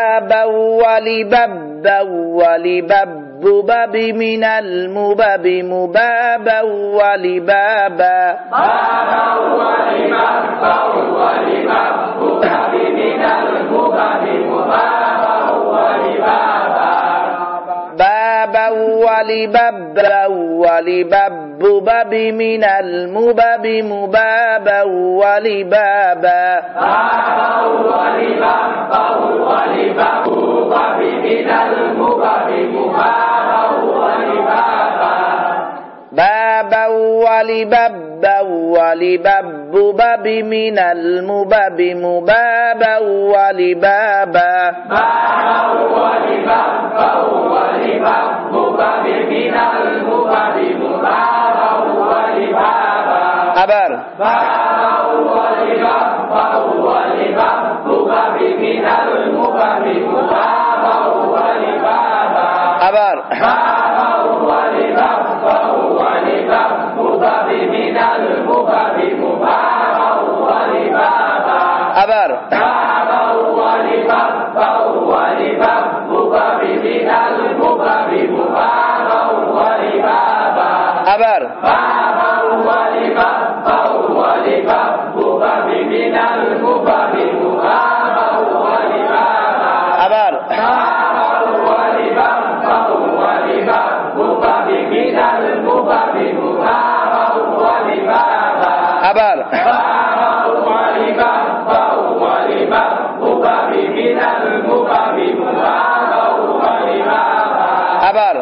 بابا ولببا ولبب بب من المبب مبابا ولبابا بابا ولببا ولبب بب من المبب مبابا ولبابا بابا ولببا ولبب بب من المبب مبابا ولبابا بابا ولببا ولبب بب من المبب مبابا ولبابا بابا ولببا ولبب من مبابا ولبابا بابا ولبب باب من المبب مبابا ولبابا أبر. بابا ولببا ولبب من المبب مبابا ولبابا أبر. بابا A ver. Sabar. Sabar.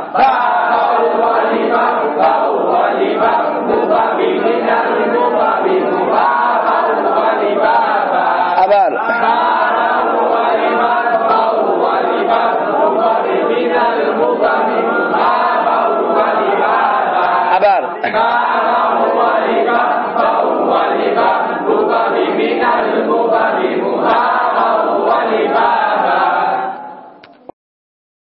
Sabar.